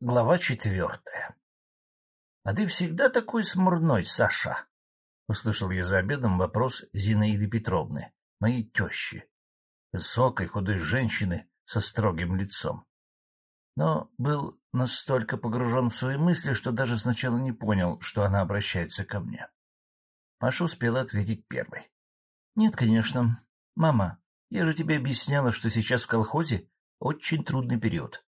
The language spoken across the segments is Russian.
Глава четвертая. — А ты всегда такой смурной, Саша? — услышал я за обедом вопрос Зинаиды Петровны, моей тещи, высокой худой женщины со строгим лицом. Но был настолько погружен в свои мысли, что даже сначала не понял, что она обращается ко мне. Маша успела ответить первой. — Нет, конечно. Мама, я же тебе объясняла, что сейчас в колхозе очень трудный период.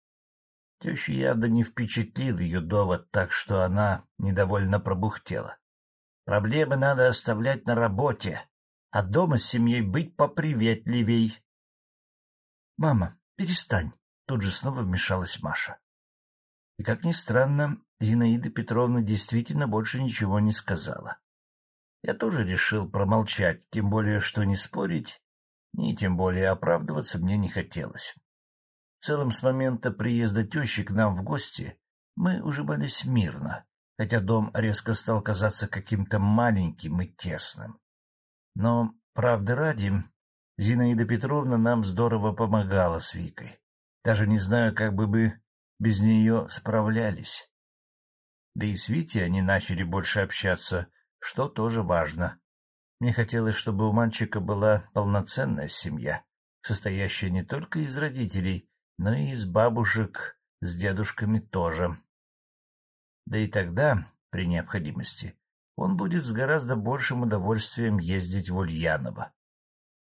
Тещу явно не впечатлил ее довод, так что она недовольно пробухтела. Проблемы надо оставлять на работе, а дома с семьей быть поприветливей. — Мама, перестань, — тут же снова вмешалась Маша. И, как ни странно, Зинаида Петровна действительно больше ничего не сказала. Я тоже решил промолчать, тем более, что не спорить, ни тем более оправдываться мне не хотелось. Целом, с момента приезда тещи к нам в гости мы уживались мирно, хотя дом резко стал казаться каким-то маленьким и тесным. Но, правды ради, Зинаида Петровна нам здорово помогала с Викой. Даже не знаю, как бы мы без нее справлялись. Да и с Витей они начали больше общаться, что тоже важно. Мне хотелось, чтобы у мальчика была полноценная семья, состоящая не только из родителей, но и из бабушек с дедушками тоже. Да и тогда, при необходимости, он будет с гораздо большим удовольствием ездить в Ульяново.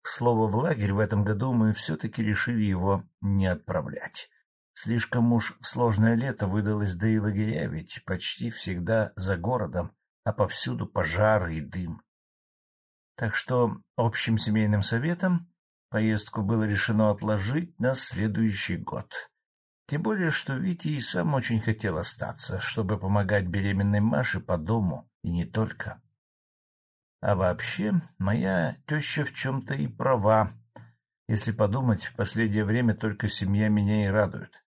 К слову, в лагерь в этом году мы все-таки решили его не отправлять. Слишком уж сложное лето выдалось, да и лагеря ведь почти всегда за городом, а повсюду пожары и дым. Так что общим семейным советом Поездку было решено отложить на следующий год. Тем более, что Витя и сам очень хотел остаться, чтобы помогать беременной Маше по дому, и не только. А вообще, моя теща в чем-то и права. Если подумать, в последнее время только семья меня и радует.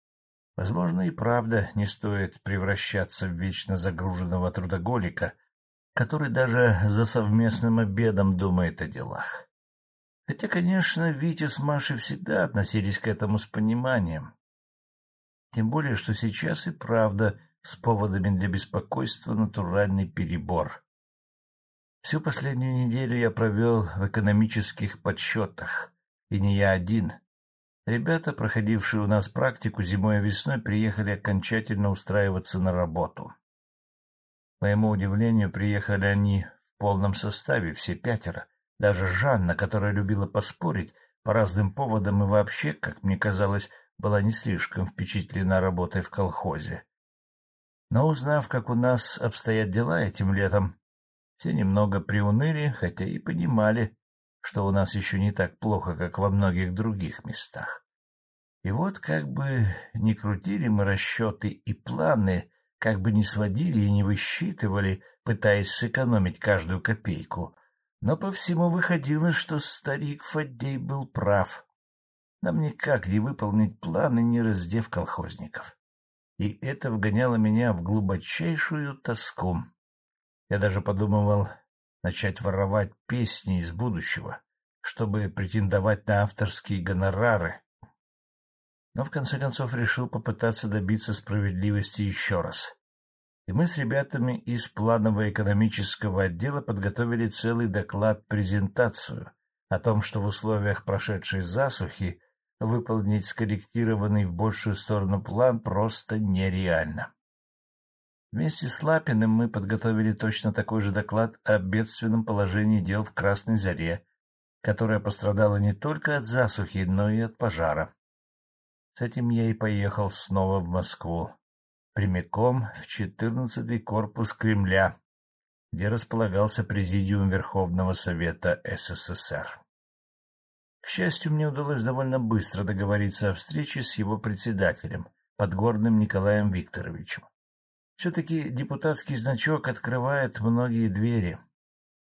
Возможно, и правда не стоит превращаться в вечно загруженного трудоголика, который даже за совместным обедом думает о делах. Хотя, конечно, Витя с Машей всегда относились к этому с пониманием. Тем более, что сейчас и правда с поводами для беспокойства натуральный перебор. Всю последнюю неделю я провел в экономических подсчетах, и не я один. Ребята, проходившие у нас практику зимой и весной, приехали окончательно устраиваться на работу. К моему удивлению, приехали они в полном составе, все пятеро — даже Жанна, которая любила поспорить по разным поводам и вообще, как мне казалось, была не слишком впечатлена работой в колхозе. Но узнав, как у нас обстоят дела этим летом, все немного приуныли, хотя и понимали, что у нас еще не так плохо, как во многих других местах. И вот как бы ни крутили мы расчеты и планы, как бы ни сводили и не высчитывали, пытаясь сэкономить каждую копейку, но по всему выходило, что старик Фаддей был прав. Нам никак не выполнить планы, не раздев колхозников. И это вгоняло меня в глубочайшую тоску. Я даже подумывал начать воровать песни из будущего, чтобы претендовать на авторские гонорары. Но в конце концов решил попытаться добиться справедливости еще раз и мы с ребятами из планово-экономического отдела подготовили целый доклад-презентацию о том, что в условиях прошедшей засухи выполнить скорректированный в большую сторону план просто нереально. Вместе с Лапиным мы подготовили точно такой же доклад о бедственном положении дел в Красной Заре, которая пострадала не только от засухи, но и от пожара. С этим я и поехал снова в Москву прямиком в четырнадцатый корпус Кремля, где располагался Президиум Верховного Совета СССР. К счастью, мне удалось довольно быстро договориться о встрече с его председателем, Подгорным Николаем Викторовичем. Все-таки депутатский значок открывает многие двери.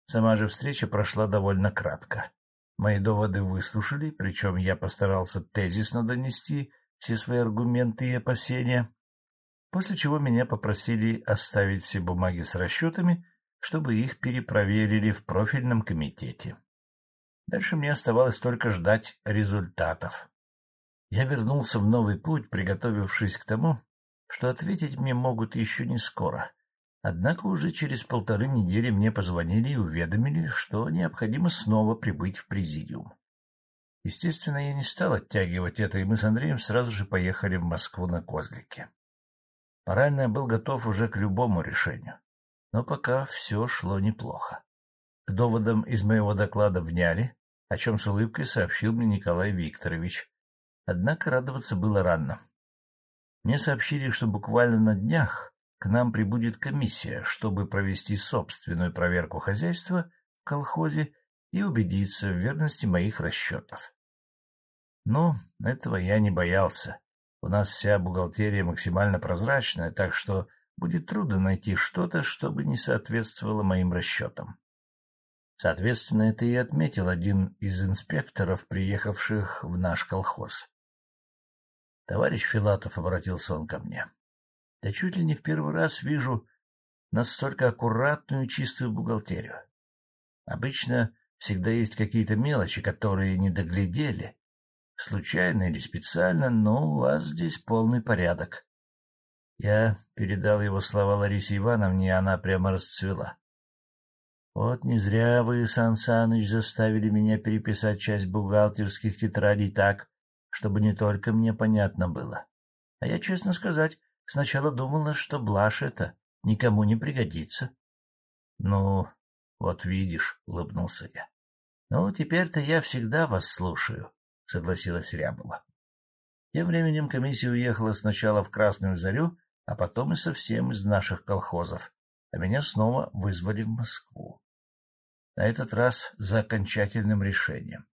Сама же встреча прошла довольно кратко. Мои доводы выслушали, причем я постарался тезисно донести все свои аргументы и опасения, после чего меня попросили оставить все бумаги с расчетами, чтобы их перепроверили в профильном комитете. Дальше мне оставалось только ждать результатов. Я вернулся в новый путь, приготовившись к тому, что ответить мне могут еще не скоро. Однако уже через полторы недели мне позвонили и уведомили, что необходимо снова прибыть в президиум. Естественно, я не стал оттягивать это, и мы с Андреем сразу же поехали в Москву на козлике. Морально я был готов уже к любому решению, но пока все шло неплохо. К доводам из моего доклада вняли, о чем с улыбкой сообщил мне Николай Викторович. Однако радоваться было рано. Мне сообщили, что буквально на днях к нам прибудет комиссия, чтобы провести собственную проверку хозяйства в колхозе и убедиться в верности моих расчетов. Ну, этого я не боялся. У нас вся бухгалтерия максимально прозрачная, так что будет трудно найти что-то, чтобы не соответствовало моим расчетам. Соответственно, это и отметил один из инспекторов, приехавших в наш колхоз. — Товарищ Филатов, — обратился он ко мне, — да чуть ли не в первый раз вижу настолько аккуратную чистую бухгалтерию. Обычно Всегда есть какие-то мелочи, которые не доглядели. Случайно или специально, но у вас здесь полный порядок. Я передал его слова Ларисе Ивановне, и она прямо расцвела. Вот не зря вы, Сан Саныч, заставили меня переписать часть бухгалтерских тетрадей так, чтобы не только мне понятно было. А я, честно сказать, сначала думала, что блажь это никому не пригодится. — Ну, вот видишь, — улыбнулся я. — Ну, теперь-то я всегда вас слушаю, — согласилась Рябова. Тем временем комиссия уехала сначала в Красную Зарю, а потом и совсем из наших колхозов, а меня снова вызвали в Москву. На этот раз за окончательным решением.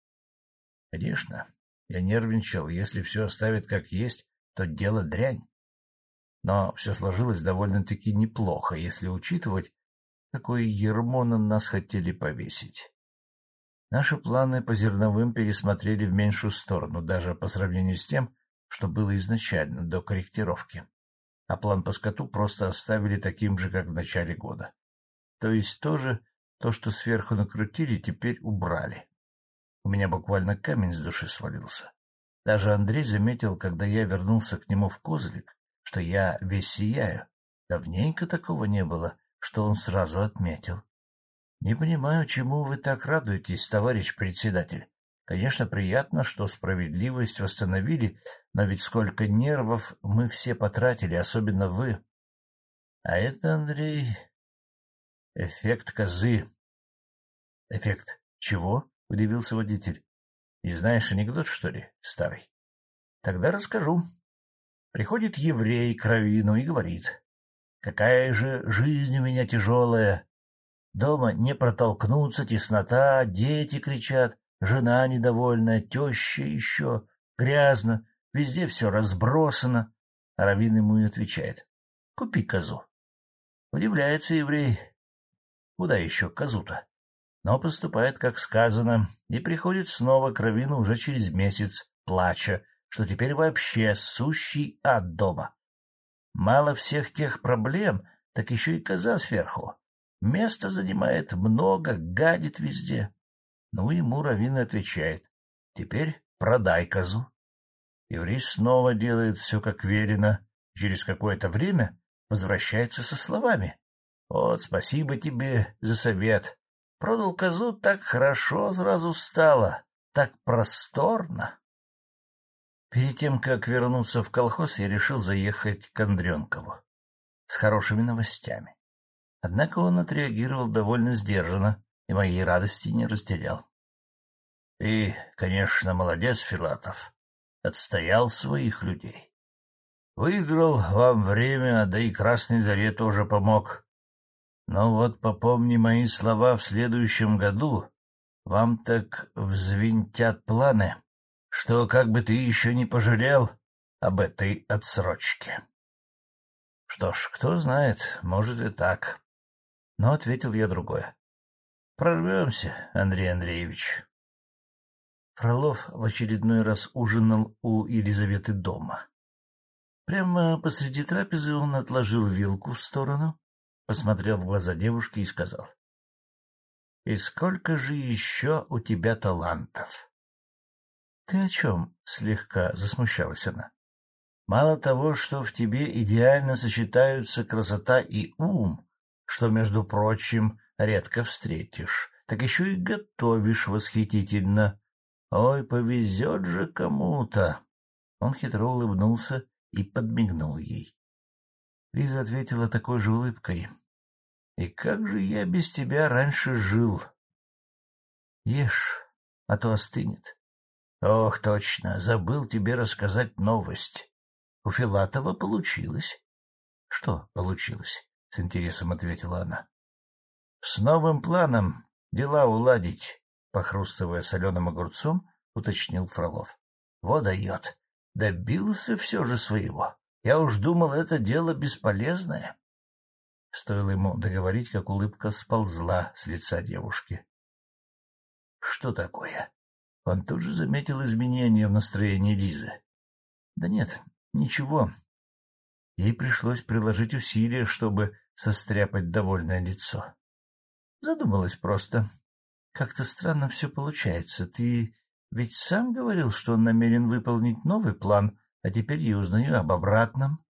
Конечно, я нервничал, если все оставит как есть, то дело дрянь. Но все сложилось довольно-таки неплохо, если учитывать, какое ермо на нас хотели повесить. Наши планы по зерновым пересмотрели в меньшую сторону, даже по сравнению с тем, что было изначально, до корректировки. А план по скоту просто оставили таким же, как в начале года. То есть тоже то, что сверху накрутили, теперь убрали. У меня буквально камень с души свалился. Даже Андрей заметил, когда я вернулся к нему в козлик, что я весь сияю. Давненько такого не было, что он сразу отметил. — Не понимаю, чему вы так радуетесь, товарищ председатель. Конечно, приятно, что справедливость восстановили, но ведь сколько нервов мы все потратили, особенно вы. А это, Андрей, эффект козы. — Эффект чего? — удивился водитель. — Не знаешь анекдот, что ли, старый? — Тогда расскажу. Приходит еврей к Равину и говорит. — Какая же жизнь у меня тяжелая, Дома не протолкнуться, теснота, дети кричат, жена недовольная, теща еще, грязно, везде все разбросано. А Равин ему и отвечает. — Купи козу. Удивляется еврей. Куда еще козу-то? Но поступает, как сказано, и приходит снова к Равину уже через месяц, плача, что теперь вообще сущий ад дома. Мало всех тех проблем, так еще и коза сверху. Место занимает много, гадит везде. Ну, ему Равин отвечает. Теперь продай козу. Еврей снова делает все как велено. Через какое-то время возвращается со словами. Вот, спасибо тебе за совет. Продал козу так хорошо сразу стало, так просторно. Перед тем, как вернуться в колхоз, я решил заехать к Андренкову с хорошими новостями. Однако он отреагировал довольно сдержанно и моей радости не разделял. — Ты, конечно, молодец, Филатов. Отстоял своих людей. Выиграл вам время, да и Красной Заре тоже помог. Но вот попомни мои слова в следующем году. Вам так взвинтят планы, что как бы ты еще не пожалел об этой отсрочке. Что ж, кто знает, может и так. Но ответил я другое. — Прорвемся, Андрей Андреевич. Фролов в очередной раз ужинал у Елизаветы дома. Прямо посреди трапезы он отложил вилку в сторону, посмотрел в глаза девушки и сказал. — И сколько же еще у тебя талантов? — Ты о чем? — слегка засмущалась она. Мало того, что в тебе идеально сочетаются красота и ум, что, между прочим, редко встретишь, так еще и готовишь восхитительно. Ой, повезет же кому-то! Он хитро улыбнулся и подмигнул ей. Лиза ответила такой же улыбкой. — И как же я без тебя раньше жил? — Ешь, а то остынет. — Ох, точно, забыл тебе рассказать новость. У Филатова получилось. — Что получилось? — с интересом ответила она. — С новым планом дела уладить, — похрустывая соленым огурцом, уточнил Фролов. — Вот дает. Добился все же своего. Я уж думал, это дело бесполезное. Стоило ему договорить, как улыбка сползла с лица девушки. — Что такое? Он тут же заметил изменения в настроении Лизы. — Да нет, ничего. Ей пришлось приложить усилия, чтобы состряпать довольное лицо. Задумалась просто. Как-то странно все получается. Ты ведь сам говорил, что он намерен выполнить новый план, а теперь я узнаю об обратном.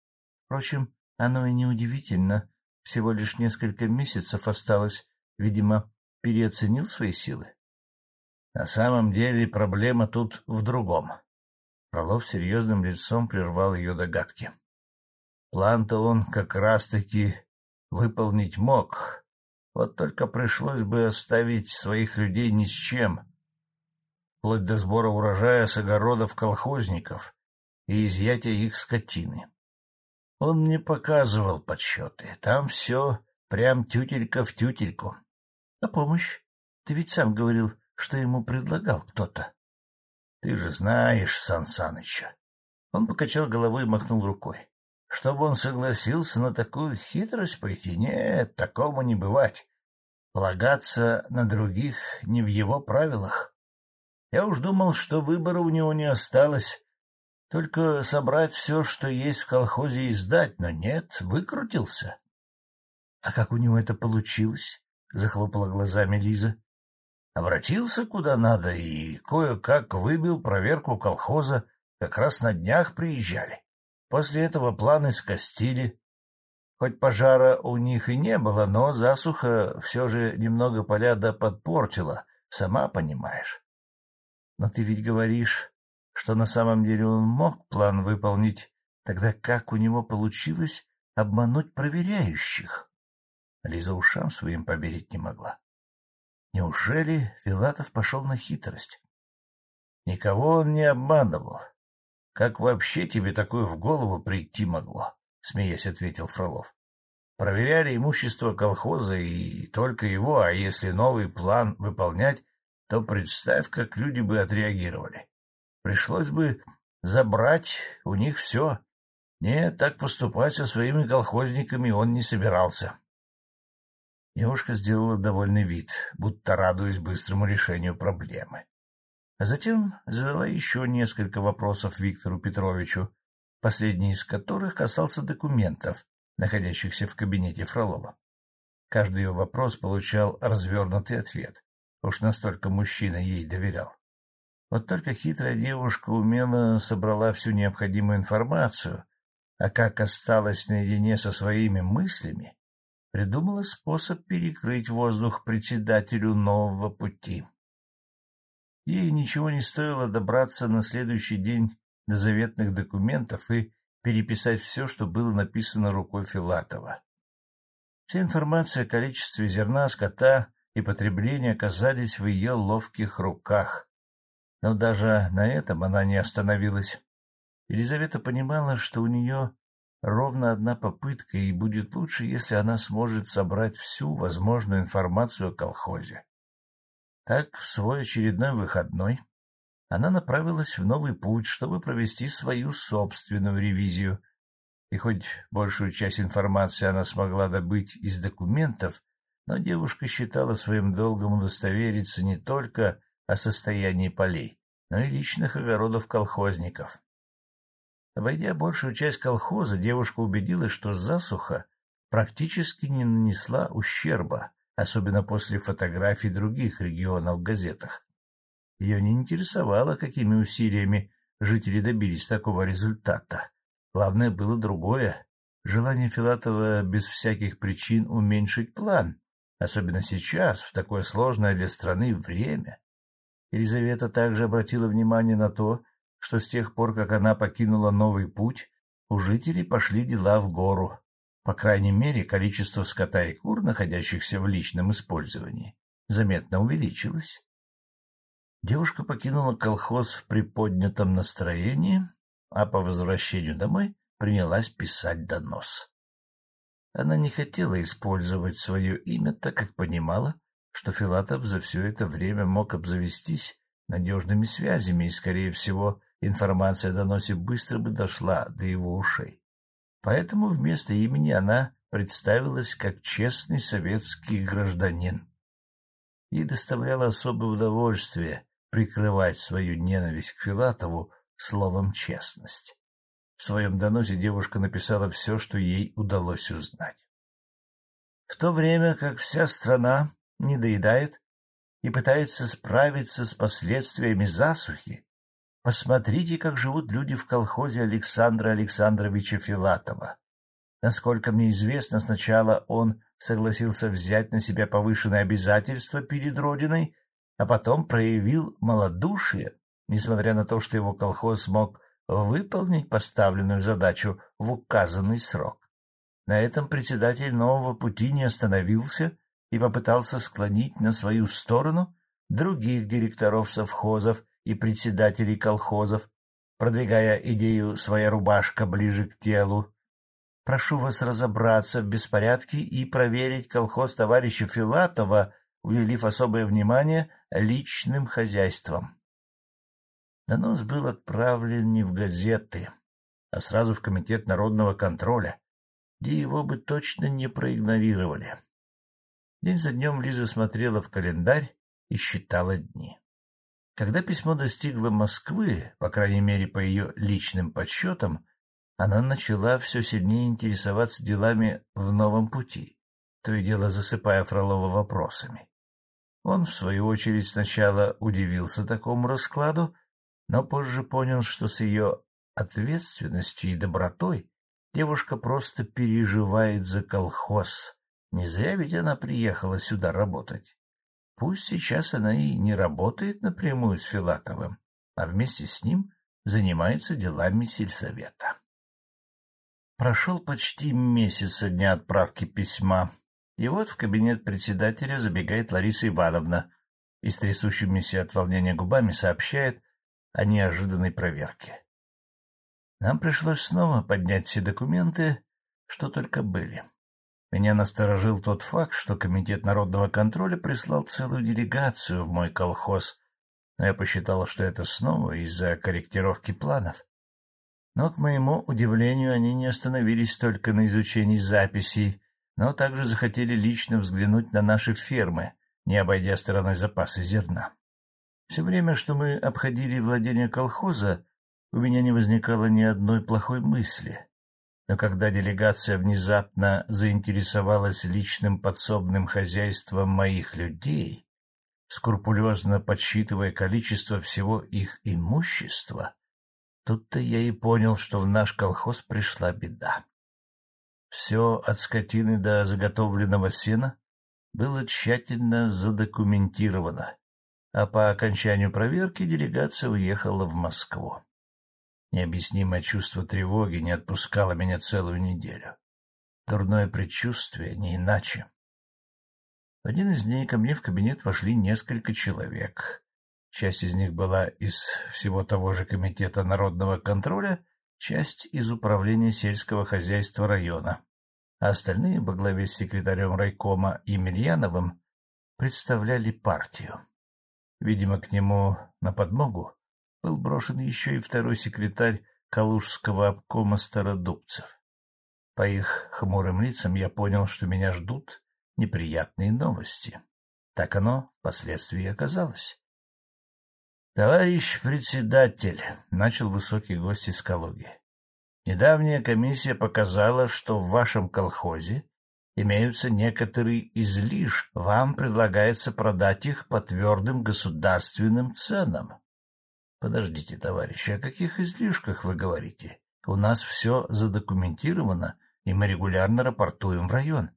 Впрочем, оно и неудивительно. Всего лишь несколько месяцев осталось. Видимо, переоценил свои силы. На самом деле проблема тут в другом. Фролов серьезным лицом прервал ее догадки. План-то он как раз-таки выполнить мог, вот только пришлось бы оставить своих людей ни с чем, вплоть до сбора урожая с огородов колхозников и изъятия их скотины. Он мне показывал подсчеты. Там все прям тютелька в тютельку. А помощь? Ты ведь сам говорил, что ему предлагал кто-то. Ты же знаешь Сан Саныча. Он покачал головой и махнул рукой. Чтобы он согласился на такую хитрость пойти, нет, такому не бывать. Полагаться на других не в его правилах. Я уж думал, что выбора у него не осталось. Только собрать все, что есть в колхозе, и сдать, но нет, выкрутился. — А как у него это получилось? — захлопала глазами Лиза. Обратился куда надо и кое-как выбил проверку колхоза, как раз на днях приезжали. После этого планы скостили. Хоть пожара у них и не было, но засуха все же немного поля да подпортила, сама понимаешь. Но ты ведь говоришь, что на самом деле он мог план выполнить, тогда как у него получилось обмануть проверяющих? Лиза ушам своим поверить не могла. Неужели Филатов пошел на хитрость? Никого он не обманывал. Как вообще тебе такое в голову прийти могло? — смеясь ответил Фролов. Проверяли имущество колхоза и только его, а если новый план выполнять, то представь, как люди бы отреагировали. Пришлось бы забрать у них все. Нет, так поступать со своими колхозниками он не собирался. Девушка сделала довольный вид, будто радуясь быстрому решению проблемы затем задала еще несколько вопросов Виктору Петровичу, последний из которых касался документов, находящихся в кабинете Фролова. Каждый ее вопрос получал развернутый ответ. Уж настолько мужчина ей доверял. Вот только хитрая девушка умело собрала всю необходимую информацию, а как осталась наедине со своими мыслями, придумала способ перекрыть воздух председателю нового пути. Ей ничего не стоило добраться на следующий день до заветных документов и переписать все, что было написано рукой Филатова. Вся информация о количестве зерна, скота и потреблении оказались в ее ловких руках. Но даже на этом она не остановилась. Елизавета понимала, что у нее ровно одна попытка, и будет лучше, если она сможет собрать всю возможную информацию о колхозе. Так, в свой очередной выходной она направилась в новый путь, чтобы провести свою собственную ревизию. И хоть большую часть информации она смогла добыть из документов, но девушка считала своим долгом удостовериться не только о состоянии полей, но и личных огородов колхозников. Обойдя большую часть колхоза, девушка убедилась, что засуха практически не нанесла ущерба, особенно после фотографий других регионов в газетах. Ее не интересовало, какими усилиями жители добились такого результата. Главное было другое — желание Филатова без всяких причин уменьшить план, особенно сейчас, в такое сложное для страны время. Елизавета также обратила внимание на то, что с тех пор, как она покинула новый путь, у жителей пошли дела в гору. По крайней мере, количество скота и кур, находящихся в личном использовании, заметно увеличилось. Девушка покинула колхоз в приподнятом настроении, а по возвращению домой принялась писать донос. Она не хотела использовать свое имя, так как понимала, что Филатов за все это время мог обзавестись надежными связями, и, скорее всего, информация о доносе быстро бы дошла до его ушей. Поэтому вместо имени она представилась как честный советский гражданин. Ей доставляло особое удовольствие прикрывать свою ненависть к Филатову словом «честность». В своем доносе девушка написала все, что ей удалось узнать. В то время как вся страна недоедает и пытается справиться с последствиями засухи, посмотрите, как живут люди в колхозе Александра Александровича Филатова. Насколько мне известно, сначала он согласился взять на себя повышенные обязательства перед Родиной, а потом проявил малодушие, несмотря на то, что его колхоз смог выполнить поставленную задачу в указанный срок. На этом председатель нового пути не остановился и попытался склонить на свою сторону других директоров совхозов и председателей колхозов, продвигая идею «своя рубашка ближе к телу». Прошу вас разобраться в беспорядке и проверить колхоз товарища Филатова, уделив особое внимание личным хозяйствам. Донос был отправлен не в газеты, а сразу в Комитет народного контроля, где его бы точно не проигнорировали. День за днем Лиза смотрела в календарь и считала дни. Когда письмо достигло Москвы, по крайней мере, по ее личным подсчетам, она начала все сильнее интересоваться делами в новом пути, то и дело засыпая Фролова вопросами. Он, в свою очередь, сначала удивился такому раскладу, но позже понял, что с ее ответственностью и добротой девушка просто переживает за колхоз. Не зря ведь она приехала сюда работать. Пусть сейчас она и не работает напрямую с Филатовым, а вместе с ним занимается делами сельсовета. Прошел почти месяц со дня отправки письма, и вот в кабинет председателя забегает Лариса Ивановна и с трясущимися от волнения губами сообщает, о неожиданной проверке. Нам пришлось снова поднять все документы, что только были. Меня насторожил тот факт, что Комитет народного контроля прислал целую делегацию в мой колхоз, но я посчитала, что это снова из-за корректировки планов. Но, к моему удивлению, они не остановились только на изучении записей, но также захотели лично взглянуть на наши фермы, не обойдя стороной запасы зерна. Все время, что мы обходили владение колхоза, у меня не возникало ни одной плохой мысли. Но когда делегация внезапно заинтересовалась личным подсобным хозяйством моих людей, скрупулезно подсчитывая количество всего их имущества, тут-то я и понял, что в наш колхоз пришла беда. Все от скотины до заготовленного сена было тщательно задокументировано, а по окончанию проверки делегация уехала в Москву. Необъяснимое чувство тревоги не отпускало меня целую неделю. Дурное предчувствие, не иначе. В один из дней ко мне в кабинет вошли несколько человек. Часть из них была из всего того же Комитета народного контроля, часть из Управления сельского хозяйства района, а остальные во главе с секретарем райкома Емельяновым представляли партию. Видимо, к нему на подмогу был брошен еще и второй секретарь Калужского обкома Стародубцев. По их хмурым лицам я понял, что меня ждут неприятные новости. Так оно впоследствии оказалось. — Товарищ председатель, — начал высокий гость из Калуги, — недавняя комиссия показала, что в вашем колхозе имеются некоторые излишки, вам предлагается продать их по твердым государственным ценам. — Подождите, товарищи, о каких излишках вы говорите? У нас все задокументировано, и мы регулярно рапортуем в район.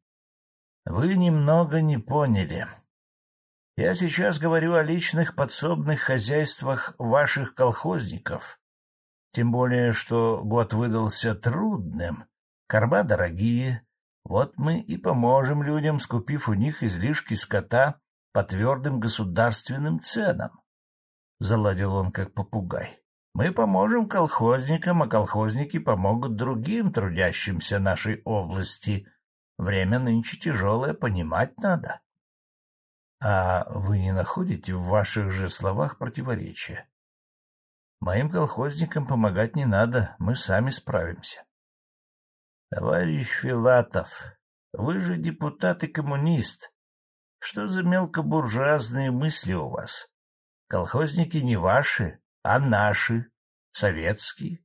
Вы немного не поняли. Я сейчас говорю о личных подсобных хозяйствах ваших колхозников. Тем более, что год выдался трудным, корма дорогие. Вот мы и поможем людям, скупив у них излишки скота по твердым государственным ценам. Заладил он как попугай. Мы поможем колхозникам, а колхозники помогут другим трудящимся нашей области. Время нынче тяжелое, понимать надо. А вы не находите в ваших же словах противоречия? Моим колхозникам помогать не надо, мы сами справимся. Товарищ Филатов, вы же депутат и коммунист. Что за мелкобуржуазные мысли у вас? Колхозники не ваши, а наши, советские.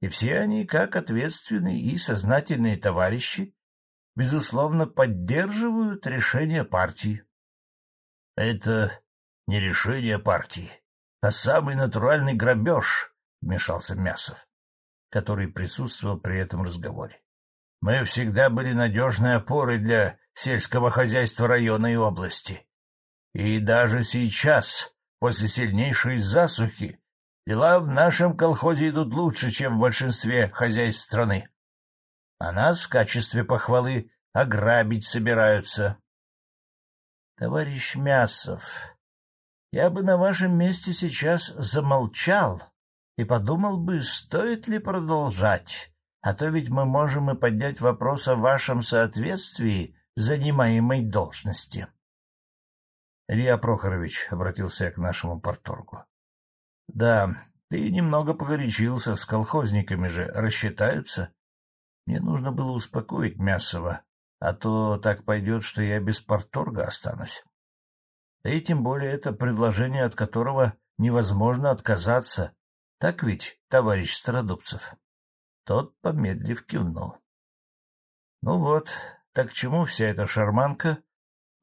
И все они, как ответственные и сознательные товарищи, безусловно, поддерживают решение партии. — Это не решение партии, а самый натуральный грабеж, — вмешался Мясов, который присутствовал при этом разговоре. — Мы всегда были надежной опорой для сельского хозяйства района и области. И даже сейчас, после сильнейшей засухи, дела в нашем колхозе идут лучше, чем в большинстве хозяйств страны. А нас в качестве похвалы ограбить собираются. — Товарищ Мясов, я бы на вашем месте сейчас замолчал и подумал бы, стоит ли продолжать, а то ведь мы можем и поднять вопрос о вашем соответствии занимаемой должности. — Илья Прохорович, — обратился я к нашему порторгу. — Да, ты немного погорячился, с колхозниками же рассчитаются. Мне нужно было успокоить Мясова, а то так пойдет, что я без порторга останусь. Да и тем более это предложение, от которого невозможно отказаться. Так ведь, товарищ Стародубцев? Тот, помедлив, кивнул. — Ну вот, так к чему вся эта шарманка?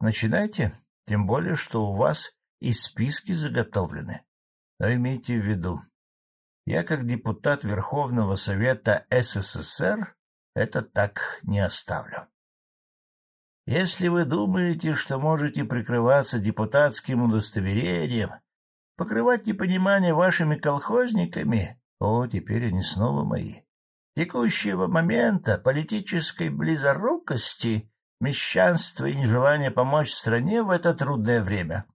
Начинайте, тем более, что у вас и списки заготовлены. Но имейте в виду, я, как депутат Верховного Совета СССР, это так не оставлю. Если вы думаете, что можете прикрываться депутатским удостоверением, покрывать непонимание вашими колхозниками, о, теперь они снова мои. Текущего момента политической близорукости, мещанства и нежелания помочь стране в это трудное время,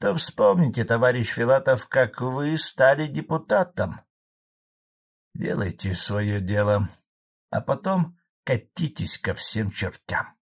то вспомните, товарищ Филатов, как вы стали депутатом. Делайте свое дело, а потом катитесь ко всем чертям.